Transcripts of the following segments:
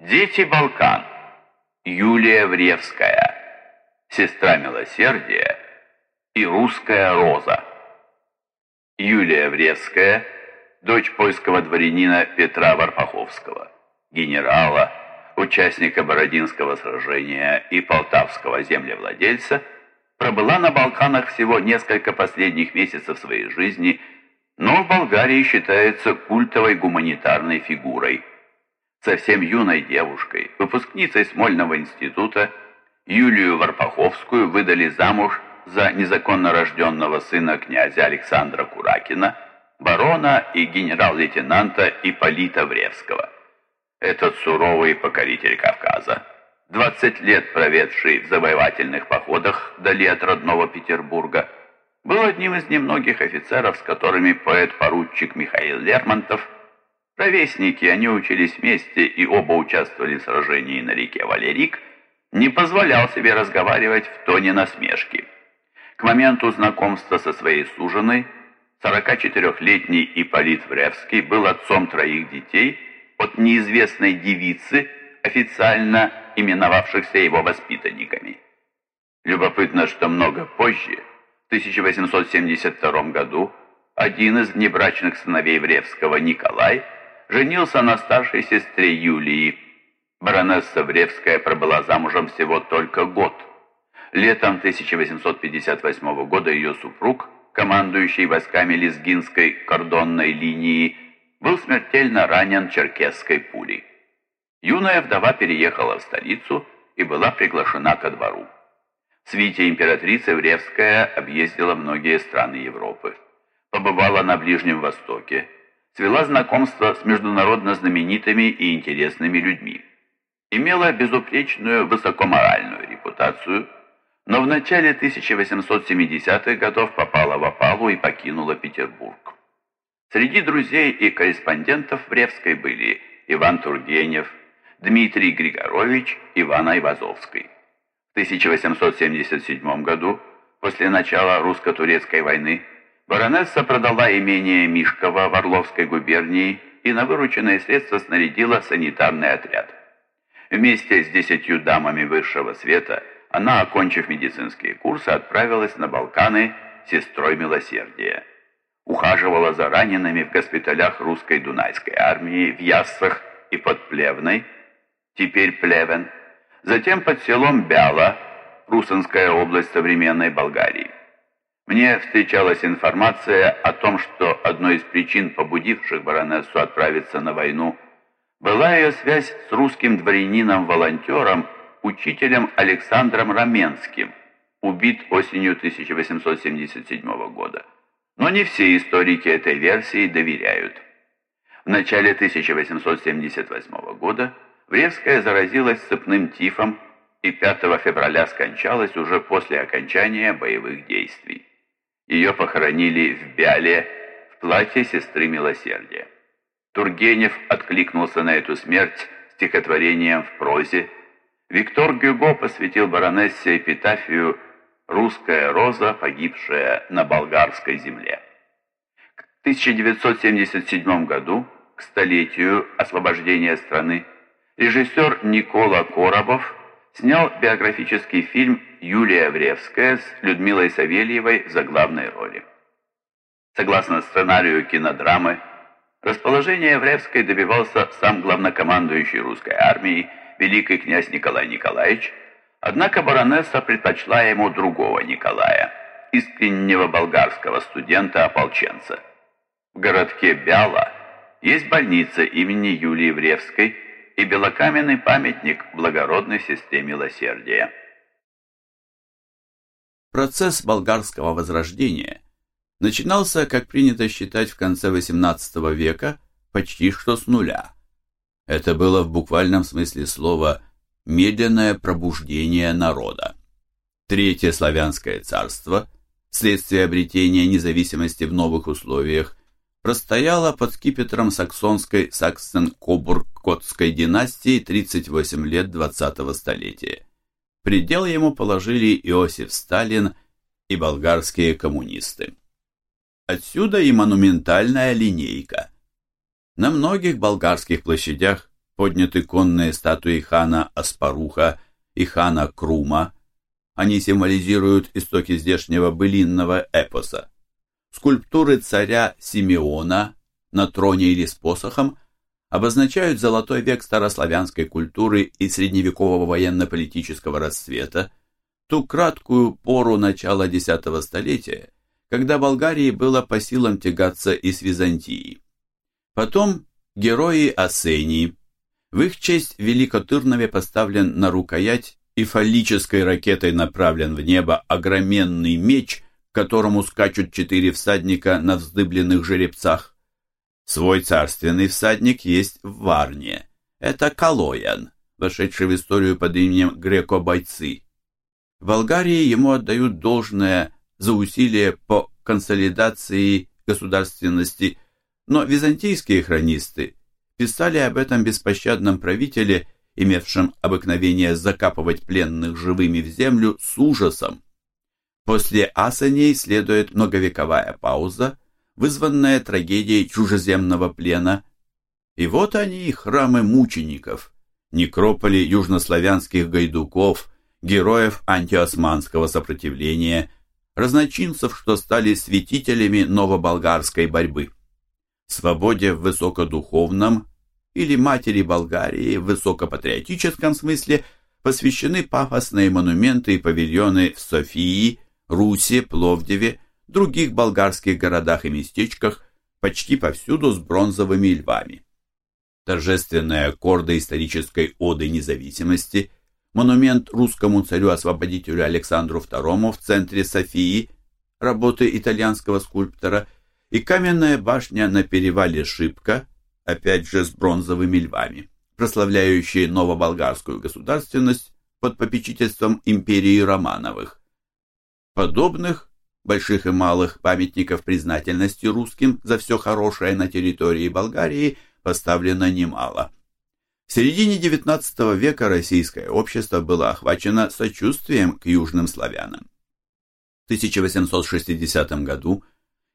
Дети Балкан. Юлия Вревская, сестра Милосердия и русская Роза. Юлия Вревская, дочь польского дворянина Петра Варпаховского, генерала, участника Бородинского сражения и полтавского землевладельца, пробыла на Балканах всего несколько последних месяцев своей жизни, но в Болгарии считается культовой гуманитарной фигурой. Совсем юной девушкой, выпускницей Смольного института, Юлию Варпаховскую выдали замуж за незаконно рожденного сына князя Александра Куракина, барона и генерал-лейтенанта Ипполита Вревского. Этот суровый покоритель Кавказа, 20 лет проведший в завоевательных походах вдали от родного Петербурга, был одним из немногих офицеров, с которыми поэт-поручик Михаил Лермонтов, ровесники, они учились вместе и оба участвовали в сражении на реке Валерик, не позволял себе разговаривать в тоне насмешки. К моменту знакомства со своей суженой 44-летний Ипполит Вревский был отцом троих детей от неизвестной девицы, официально именовавшихся его воспитанниками. Любопытно, что много позже, в 1872 году, один из внебрачных сыновей Вревского, Николай, женился на старшей сестре Юлии. Баронесса Вревская пробыла замужем всего только год. Летом 1858 года ее супруг, командующий войсками Лезгинской кордонной линии, был смертельно ранен черкесской пулей. Юная вдова переехала в столицу и была приглашена ко двору. В свите императрицы Вревская объездила многие страны Европы. Побывала на Ближнем Востоке, свела знакомство с международно знаменитыми и интересными людьми. Имела безупречную высокоморальную репутацию, но в начале 1870-х годов попала в опалу и покинула Петербург. Среди друзей и корреспондентов Вревской были Иван Тургенев, Дмитрий Григорович, Иван Айвазовский. В 1877 году, после начала русско-турецкой войны, баронесса продала имение Мишкова в Орловской губернии и на вырученные средства снарядила санитарный отряд. Вместе с десятью дамами высшего света она, окончив медицинские курсы, отправилась на Балканы сестрой милосердия ухаживала за ранеными в госпиталях русской Дунайской армии в Яссах и под Плевной, теперь Плевен, затем под селом Бяла, Русанская область современной Болгарии. Мне встречалась информация о том, что одной из причин, побудивших баронессу отправиться на войну, была ее связь с русским дворянином-волонтером, учителем Александром Раменским, убит осенью 1877 года но не все историки этой версии доверяют. В начале 1878 года Вревская заразилась цепным тифом и 5 февраля скончалась уже после окончания боевых действий. Ее похоронили в Бяле в платье сестры Милосердия. Тургенев откликнулся на эту смерть стихотворением в прозе. Виктор Гюго посвятил баронессе эпитафию русская роза, погибшая на болгарской земле. К 1977 году, к столетию освобождения страны, режиссер Никола Коробов снял биографический фильм «Юлия Вревская» с Людмилой Савельевой в заглавной роли. Согласно сценарию кинодрамы, расположение Вревской добивался сам главнокомандующий русской армии, великий князь Николай Николаевич, Однако баронесса предпочла ему другого Николая, искреннего болгарского студента-ополченца. В городке Бяла есть больница имени Юлии Вревской и белокаменный памятник благородной сестре милосердия. Процесс болгарского возрождения начинался, как принято считать, в конце XVIII века почти что с нуля. Это было в буквальном смысле слова медленное пробуждение народа. Третье славянское царство, вследствие обретения независимости в новых условиях, простояло под скипетром саксонской Саксен-Кобург-Котской династии 38 лет 20-го столетия. Предел ему положили Иосиф Сталин и болгарские коммунисты. Отсюда и монументальная линейка. На многих болгарских площадях подняты конные статуи хана Аспаруха и хана Крума. Они символизируют истоки здешнего былинного эпоса. Скульптуры царя Симеона на троне или с посохом обозначают золотой век старославянской культуры и средневекового военно-политического расцвета, ту краткую пору начала X столетия, когда Болгарии было по силам тягаться и с Византией. Потом герои Осении. В их честь Великотырнове поставлен на рукоять и фаллической ракетой направлен в небо огроменный меч, которому скачут четыре всадника на вздыбленных жеребцах. Свой царственный всадник есть в Варне. Это Калоян, вошедший в историю под именем Греко-бойцы. В Болгарии ему отдают должное за усилия по консолидации государственности, но византийские хронисты писали об этом беспощадном правителе, имевшем обыкновение закапывать пленных живыми в землю с ужасом. После Асаней следует многовековая пауза, вызванная трагедией чужеземного плена. И вот они, храмы мучеников, некрополи южнославянских гайдуков, героев антиосманского сопротивления, разночинцев, что стали святителями новоболгарской борьбы. Свободе в высокодуховном или матери Болгарии в высокопатриотическом смысле посвящены пафосные монументы и павильоны в Софии, Руси, Пловдиве, других болгарских городах и местечках, почти повсюду с бронзовыми львами. Торжественные аккорды исторической оды независимости – монумент русскому царю-освободителю Александру II в центре Софии, работы итальянского скульптора, и каменная башня на перевале Шипка, опять же с бронзовыми львами, прославляющие новоболгарскую государственность под попечительством империи Романовых. Подобных, больших и малых памятников признательности русским за все хорошее на территории Болгарии поставлено немало – в середине XIX века российское общество было охвачено сочувствием к южным славянам. В 1860 году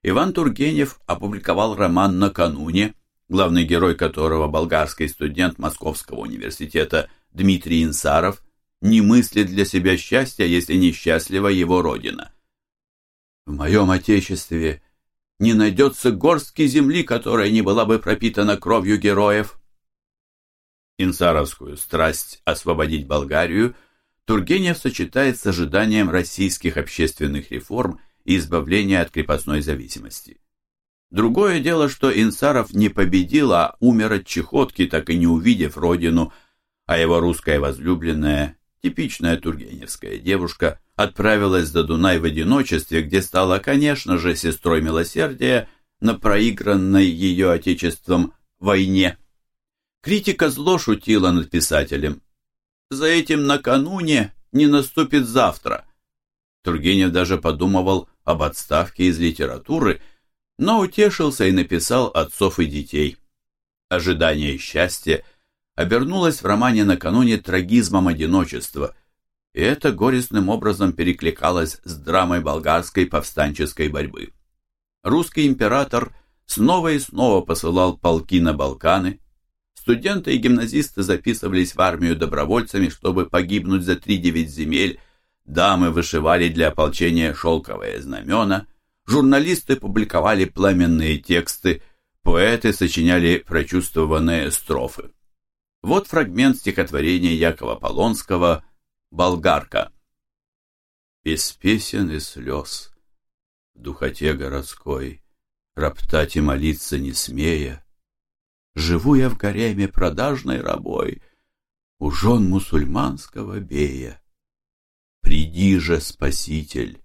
Иван Тургенев опубликовал роман «Накануне», главный герой которого болгарский студент Московского университета Дмитрий Инсаров не мыслит для себя счастья, если несчастлива его родина. «В моем отечестве не найдется горстки земли, которая не была бы пропитана кровью героев», инсаровскую страсть освободить Болгарию, Тургенев сочетает с ожиданием российских общественных реформ и избавления от крепостной зависимости. Другое дело, что Инсаров не победил, а умер от чехотки, так и не увидев родину, а его русская возлюбленная, типичная тургеневская девушка, отправилась до Дунай в одиночестве, где стала, конечно же, сестрой милосердия на проигранной ее отечеством войне. Критика зло шутила над писателем. «За этим накануне не наступит завтра». Тургенев даже подумывал об отставке из литературы, но утешился и написал «Отцов и детей». Ожидание счастья обернулось в романе накануне трагизмом одиночества, и это горестным образом перекликалось с драмой болгарской повстанческой борьбы. Русский император снова и снова посылал полки на Балканы, Студенты и гимназисты записывались в армию добровольцами, чтобы погибнуть за три-девять земель, дамы вышивали для ополчения шелковые знамена, журналисты публиковали пламенные тексты, поэты сочиняли прочувствованные строфы. Вот фрагмент стихотворения Якова Полонского «Болгарка». Без песен и слез, в духоте городской, Роптать и молиться не смея, Живу я в гареме продажной рабой, У жен мусульманского бея. Приди же, Спаситель,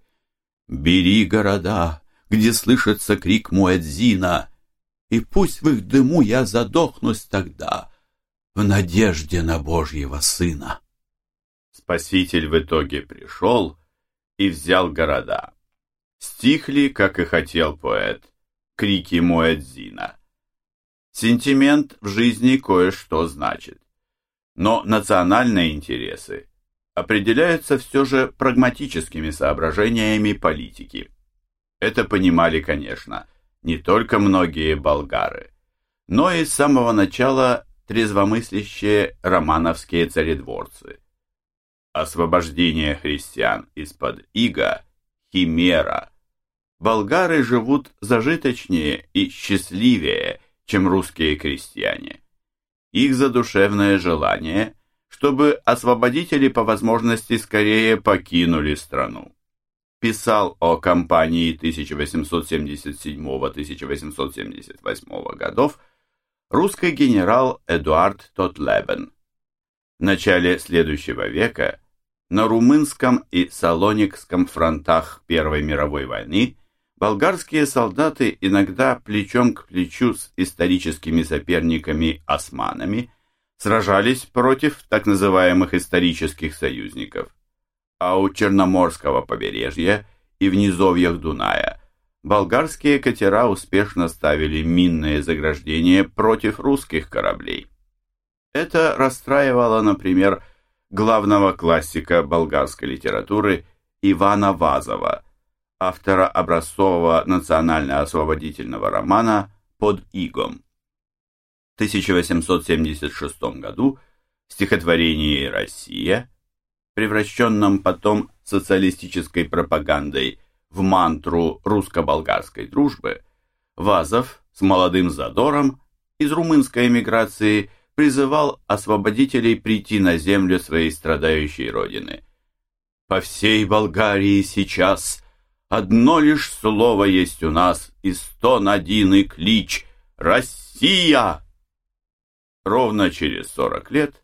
бери города, Где слышится крик Муэдзина, И пусть в их дыму я задохнусь тогда В надежде на Божьего Сына. Спаситель в итоге пришел и взял города. Стихли, как и хотел поэт, крики Муэдзина. Сентимент в жизни кое-что значит. Но национальные интересы определяются все же прагматическими соображениями политики. Это понимали, конечно, не только многие болгары, но и с самого начала трезвомыслящие романовские царедворцы. Освобождение христиан из-под ига – химера. Болгары живут зажиточнее и счастливее, чем русские крестьяне. Их задушевное желание, чтобы освободители по возможности скорее покинули страну. Писал о кампании 1877-1878 годов русский генерал Эдуард Тотлебен. В начале следующего века на румынском и салоникском фронтах Первой мировой войны болгарские солдаты иногда плечом к плечу с историческими соперниками-османами сражались против так называемых исторических союзников, а у Черноморского побережья и в низовьях Дуная болгарские катера успешно ставили минные заграждения против русских кораблей. Это расстраивало, например, главного классика болгарской литературы Ивана Вазова, автора образцового национально-освободительного романа «Под игом». В 1876 году в стихотворении «Россия», превращенном потом социалистической пропагандой в мантру русско-болгарской дружбы, Вазов с молодым задором из румынской эмиграции – призывал освободителей прийти на землю своей страдающей родины. По всей Болгарии сейчас одно лишь слово есть у нас, и стон один и клич «Россия!». Ровно через 40 лет,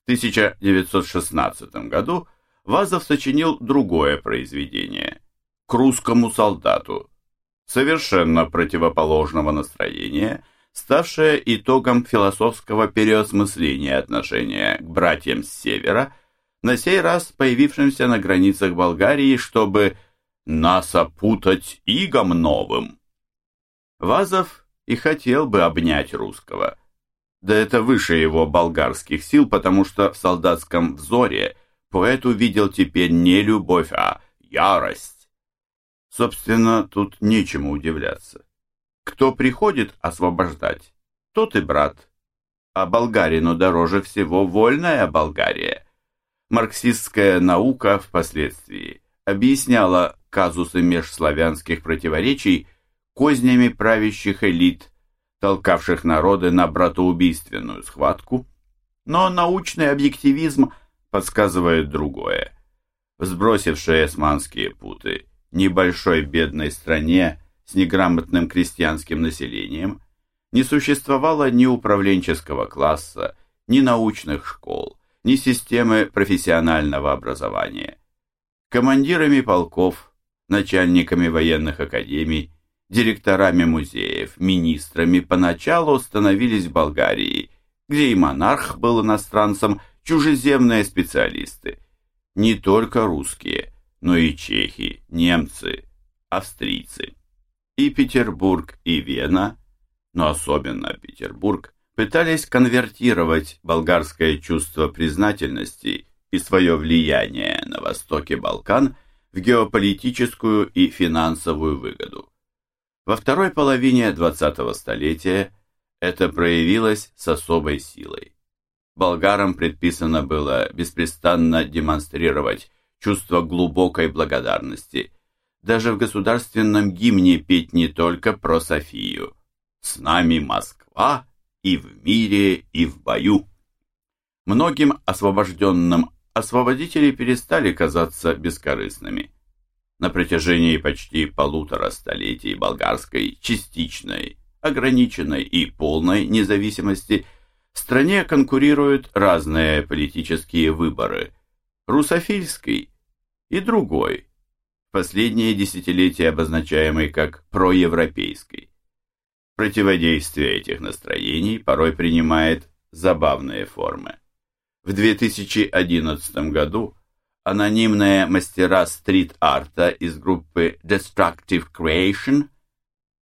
в 1916 году, Вазов сочинил другое произведение «К русскому солдату», совершенно противоположного настроения – ставшее итогом философского переосмысления отношения к братьям с севера, на сей раз появившимся на границах Болгарии, чтобы нас опутать игом новым. Вазов и хотел бы обнять русского. Да это выше его болгарских сил, потому что в солдатском взоре поэт увидел теперь не любовь, а ярость. Собственно, тут нечему удивляться. Кто приходит освобождать, тот и брат. А болгарину дороже всего вольная Болгария. Марксистская наука впоследствии объясняла казусы межславянских противоречий кознями правящих элит, толкавших народы на братоубийственную схватку, но научный объективизм подсказывает другое. Сбросившие османские путы небольшой бедной стране с неграмотным крестьянским населением, не существовало ни управленческого класса, ни научных школ, ни системы профессионального образования. Командирами полков, начальниками военных академий, директорами музеев, министрами поначалу становились в Болгарии, где и монарх был иностранцем, чужеземные специалисты, не только русские, но и чехи, немцы, австрийцы. И Петербург, и Вена, но особенно Петербург, пытались конвертировать болгарское чувство признательности и свое влияние на востоке Балкан в геополитическую и финансовую выгоду. Во второй половине 20-го столетия это проявилось с особой силой. Болгарам предписано было беспрестанно демонстрировать чувство глубокой благодарности – даже в государственном гимне петь не только про Софию. «С нами Москва и в мире, и в бою». Многим освобожденным освободители перестали казаться бескорыстными. На протяжении почти полутора столетий болгарской частичной, ограниченной и полной независимости в стране конкурируют разные политические выборы – русофильский и другой – последнее десятилетие обозначаемой как проевропейской. Противодействие этих настроений порой принимает забавные формы. В 2011 году анонимные мастера стрит-арта из группы Destructive Creation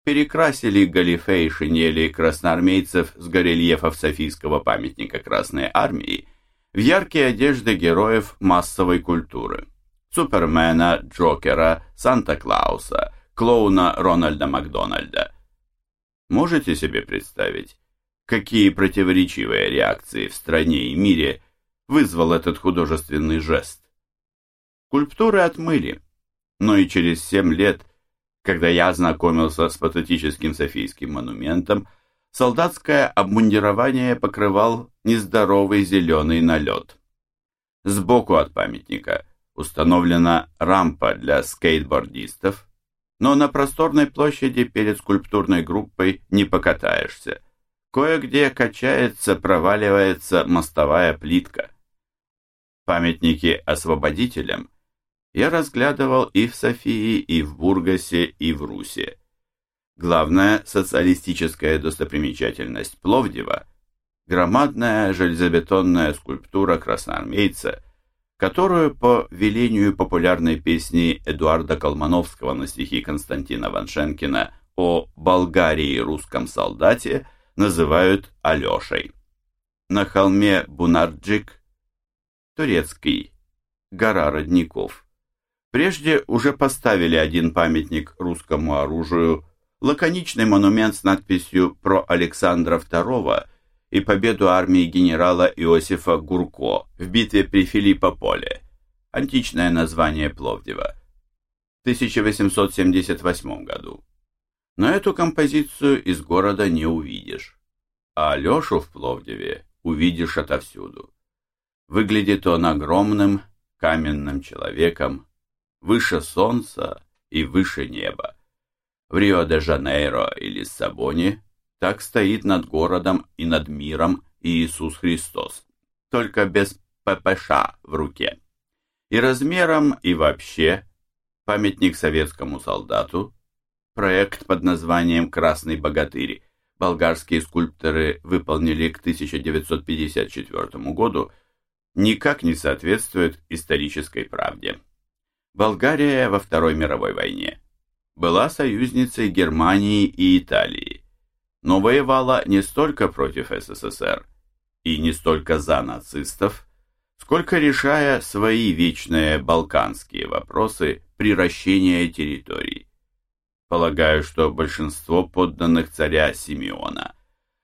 перекрасили галифе и шинели красноармейцев с горельефов Софийского памятника Красной Армии в яркие одежды героев массовой культуры. Супермена, Джокера, Санта-Клауса, клоуна Рональда Макдональда. Можете себе представить, какие противоречивые реакции в стране и мире вызвал этот художественный жест. Скульптуры отмыли, но и через семь лет, когда я ознакомился с патетическим Софийским монументом, солдатское обмундирование покрывал нездоровый зеленый налет. Сбоку от памятника установлена рампа для скейтбордистов, но на просторной площади перед скульптурной группой не покатаешься. Кое-где качается, проваливается мостовая плитка. Памятники освободителям я разглядывал и в Софии, и в Бургасе, и в Русе. Главная социалистическая достопримечательность Пловдива – громадная железобетонная скульптура красноармейца, которую по велению популярной песни Эдуарда Колмановского на стихи Константина Ваншенкина о Болгарии русском солдате называют Алешей. На холме Бунарджик, турецкий, гора родников. Прежде уже поставили один памятник русскому оружию, лаконичный монумент с надписью «Про Александра II» и победу армии генерала Иосифа Гурко в битве при Филиппополе, античное название Пловдива, в 1878 году. Но эту композицию из города не увидишь, а Алешу в Пловдиве увидишь отовсюду. Выглядит он огромным каменным человеком, выше солнца и выше неба. В Рио-де-Жанейро и Лиссабоне так стоит над городом и над миром Иисус Христос, только без ППШ в руке. И размером, и вообще памятник советскому солдату, проект под названием «Красный богатырь», болгарские скульпторы выполнили к 1954 году, никак не соответствует исторической правде. Болгария во Второй мировой войне была союзницей Германии и Италии, но воевала не столько против СССР и не столько за нацистов, сколько решая свои вечные балканские вопросы приращения территорий. Полагаю, что большинство подданных царя Симеона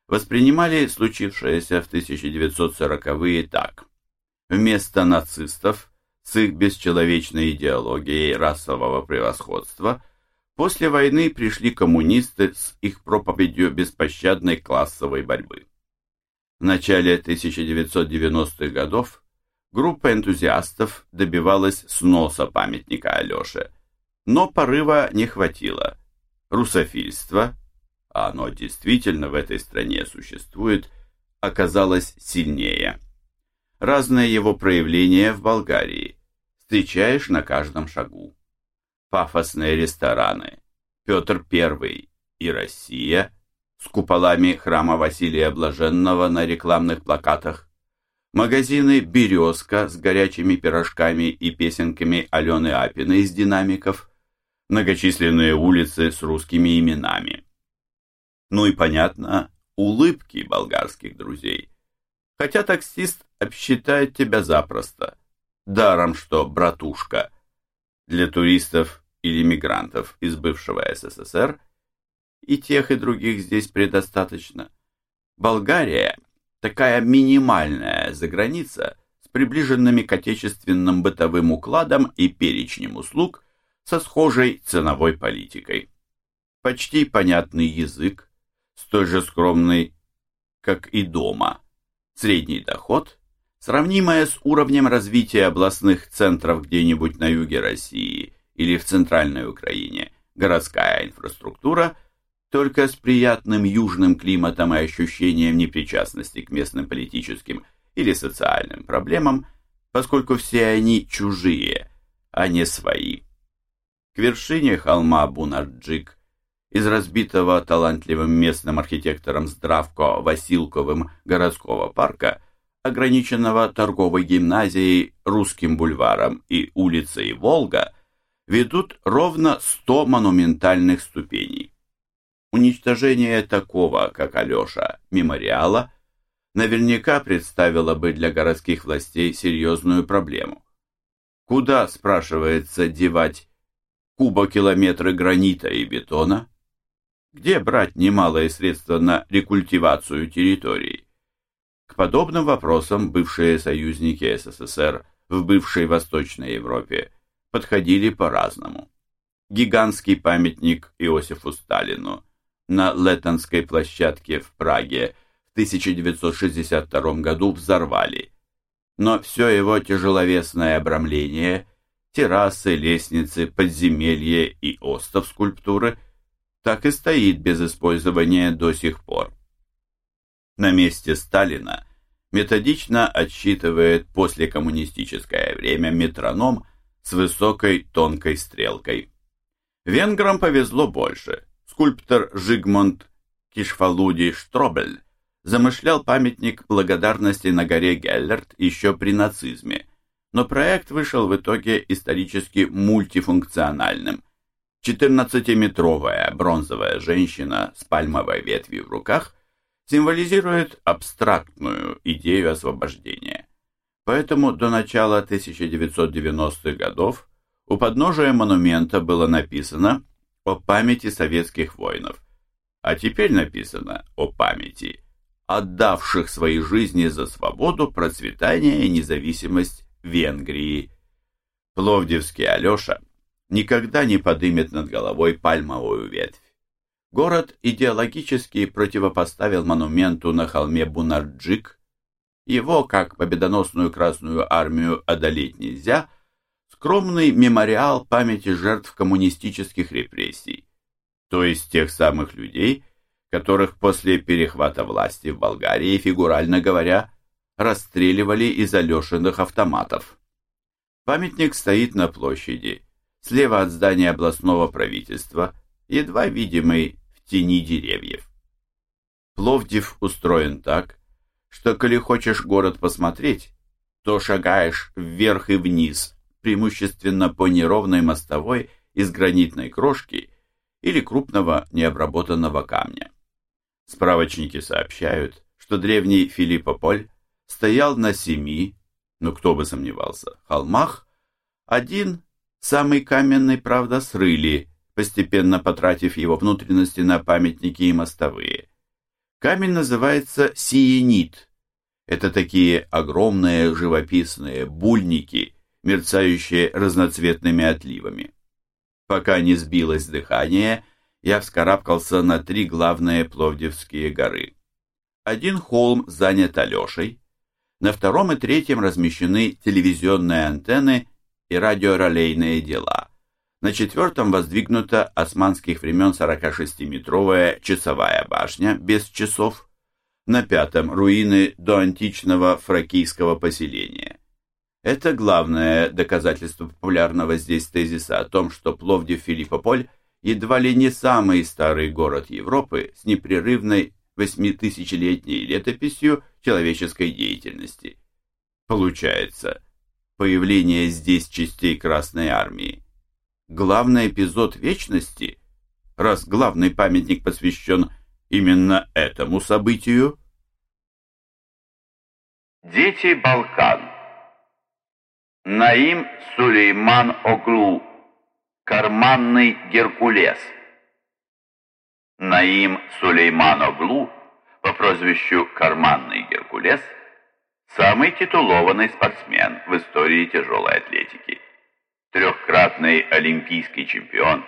воспринимали случившееся в 1940-е так. Вместо нацистов с их бесчеловечной идеологией расового превосходства, после войны пришли коммунисты с их проповедью беспощадной классовой борьбы. В начале 1990-х годов группа энтузиастов добивалась сноса памятника Алёше, но порыва не хватило. Русофильство, а оно действительно в этой стране существует, оказалось сильнее. Разные его проявления в Болгарии встречаешь на каждом шагу. Пафосные рестораны, Петр I и Россия с куполами храма Василия Блаженного на рекламных плакатах, магазины «Березка» с горячими пирожками и песенками Алены Апиной из динамиков, многочисленные улицы с русскими именами. Ну и, понятно, улыбки болгарских друзей. Хотя таксист обсчитает тебя запросто – Даром что, братушка, для туристов или мигрантов из бывшего СССР, и тех, и других здесь предостаточно. Болгария – такая минимальная заграница с приближенными к отечественным бытовым укладом и перечнем услуг со схожей ценовой политикой. Почти понятный язык, столь же скромный, как и дома, средний доход – сравнимая с уровнем развития областных центров где-нибудь на юге России или в центральной Украине, городская инфраструктура, только с приятным южным климатом и ощущением непричастности к местным политическим или социальным проблемам, поскольку все они чужие, а не свои. К вершине холма Бунарджик из разбитого талантливым местным архитектором Здравко Василковым городского парка – ограниченного торговой гимназией, Русским бульваром и улицей Волга, ведут ровно 100 монументальных ступеней. Уничтожение такого, как Алеша, мемориала, наверняка представило бы для городских властей серьезную проблему. Куда, спрашивается, девать кубокилометры гранита и бетона? где брать немалые средства на рекультивацию территорий? Подобным вопросам бывшие союзники СССР в бывшей Восточной Европе подходили по-разному. Гигантский памятник Иосифу Сталину на Леттонской площадке в Праге в 1962 году взорвали, но все его тяжеловесное обрамление, террасы, лестницы, подземелье и остов скульптуры – так и стоит без использования до сих пор. На месте Сталина методично отсчитывает послекоммунистическое время метроном с высокой тонкой стрелкой. Венграм повезло больше. Скульптор Жигмунд Кишфалуди Штробель замышлял памятник благодарности на горе Геллерт еще при нацизме, но проект вышел в итоге исторически мультифункциональным, 14-метровая бронзовая женщина с пальмовой ветвью в руках символизирует абстрактную идею освобождения. Поэтому до начала 1990-х годов у подножия монумента было написано о памяти советских воинов, а теперь написано о памяти отдавших свои жизни за свободу, процветание и независимость Венгрии. Пловдивский Алеша никогда не подымет над головой пальмовую ветвь. Город идеологически противопоставил монументу на холме Бунарджик. Его, как победоносную Красную Армию, одолеть нельзя. Скромный мемориал памяти жертв коммунистических репрессий, то есть тех самых людей, которых после перехвата власти в Болгарии, фигурально говоря, расстреливали из Алешиных автоматов. Памятник стоит на площади, слева от здания областного правительства, едва видимый в тени деревьев. Пловдив устроен так, что, коли хочешь город посмотреть, то шагаешь вверх и вниз, преимущественно по неровной мостовой из гранитной крошки или крупного необработанного камня. Справочники сообщают, что древний Филиппополь стоял на семи, ну кто бы сомневался, холмах, один Самый каменный, правда, срыли, постепенно потратив его внутренности на памятники и мостовые. Камень называется сиенит. Это такие огромные живописные бульники, мерцающие разноцветными отливами. Пока не сбилось дыхание, я вскарабкался на три главные Пловдивские горы. Один холм занят Алешей, на втором и третьем размещены телевизионные антенны и радиоролейные дела. На четвертом воздвигнута османских времен 46-метровая часовая башня без часов. На пятом руины доантичного фракийского поселения. Это главное доказательство популярного здесь тезиса о том, что Пловдив-Филиппополь едва ли не самый старый город Европы с непрерывной восьмитысячелетней летописью человеческой деятельности. Получается, появление здесь частей Красной Армии. Главный эпизод Вечности, раз главный памятник посвящен именно этому событию. Дети Балкан Наим Сулейман Оглу Карманный Геркулес Наим Сулейман Оглу по прозвищу Карманный Геркулес – Самый титулованный спортсмен в истории тяжелой атлетики. Трехкратный олимпийский чемпион,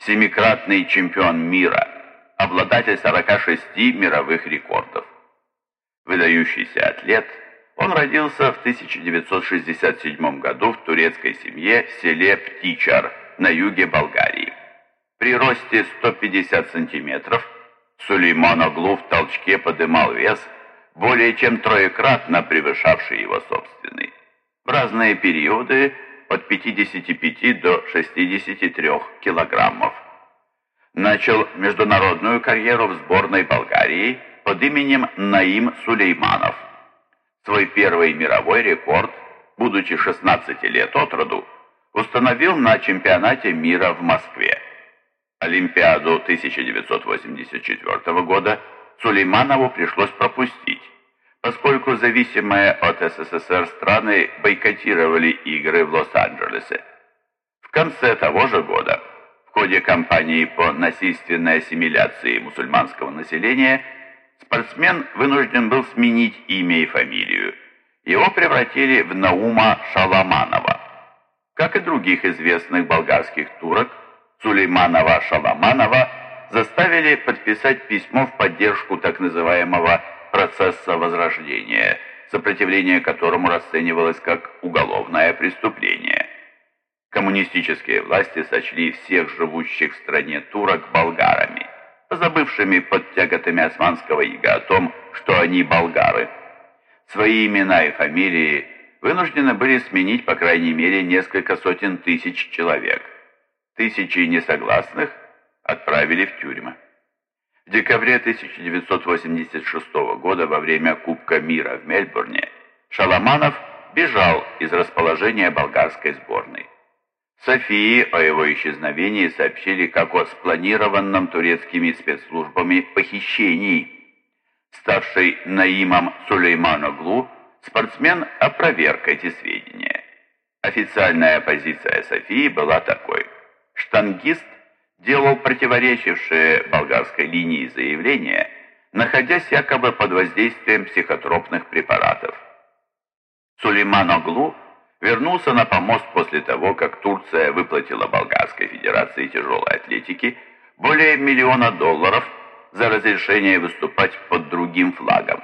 семикратный чемпион мира, обладатель 46 мировых рекордов. Выдающийся атлет, он родился в 1967 году в турецкой семье в селе Птичар на юге Болгарии. При росте 150 сантиметров Сулейман Оглу в толчке подымал вес – более чем троекратно превышавший его собственный. В разные периоды от 55 до 63 килограммов. Начал международную карьеру в сборной Болгарии под именем Наим Сулейманов. Свой первый мировой рекорд, будучи 16 лет от роду, установил на чемпионате мира в Москве. Олимпиаду 1984 года Сулейманову пришлось пропустить, поскольку зависимые от СССР страны бойкотировали игры в Лос-Анджелесе. В конце того же года в ходе кампании по насильственной ассимиляции мусульманского населения спортсмен вынужден был сменить имя и фамилию. Его превратили в Наума Шаламанова. Как и других известных болгарских турок, Сулейманова Шаламанова заставили подписать письмо в поддержку так называемого «процесса возрождения», сопротивление которому расценивалось как уголовное преступление. Коммунистические власти сочли всех живущих в стране турок болгарами, забывшими под тяготами османского ига о том, что они болгары. Свои имена и фамилии вынуждены были сменить по крайней мере несколько сотен тысяч человек. Тысячи несогласных отправили в тюрьмы. В декабре 1986 года во время Кубка мира в Мельбурне Шаламанов бежал из расположения болгарской сборной. Софии о его исчезновении сообщили как о спланированном турецкими спецслужбами похищении. Ставший Наимом Сулейманоглу, спортсмен опроверг эти сведения. Официальная позиция Софии была такой. Штангист делал противоречившие болгарской линии заявления, находясь якобы под воздействием психотропных препаратов. Сулейман Оглу вернулся на помост после того, как Турция выплатила Болгарской Федерации тяжелой атлетики более миллиона долларов за разрешение выступать под другим флагом.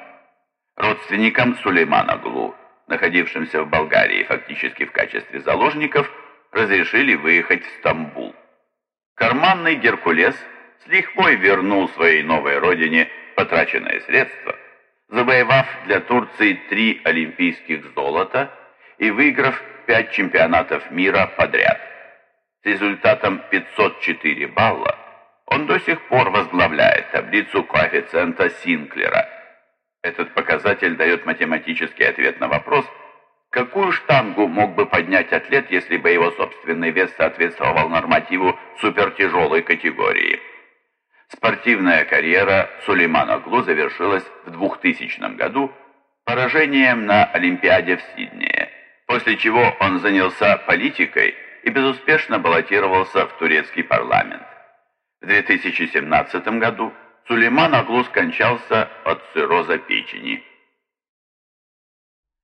Родственникам Сулеймана Глу, находившимся в Болгарии фактически в качестве заложников, разрешили выехать в Стамбул. Карманный Геркулес с лихвой вернул своей новой родине потраченные средства, завоевав для Турции три олимпийских золота – и выиграв пять чемпионатов мира подряд. С результатом 504 балла он до сих пор возглавляет таблицу коэффициента Синклера. Этот показатель дает математический ответ на вопрос, какую штангу мог бы поднять атлет, если бы его собственный вес соответствовал нормативу супертяжелой категории. Спортивная карьера Сулеймана Глу завершилась в 2000 году поражением на Олимпиаде в Сиднее после чего он занялся политикой и безуспешно баллотировался в турецкий парламент. В 2017 году Сулейман Аглу скончался от цирроза печени.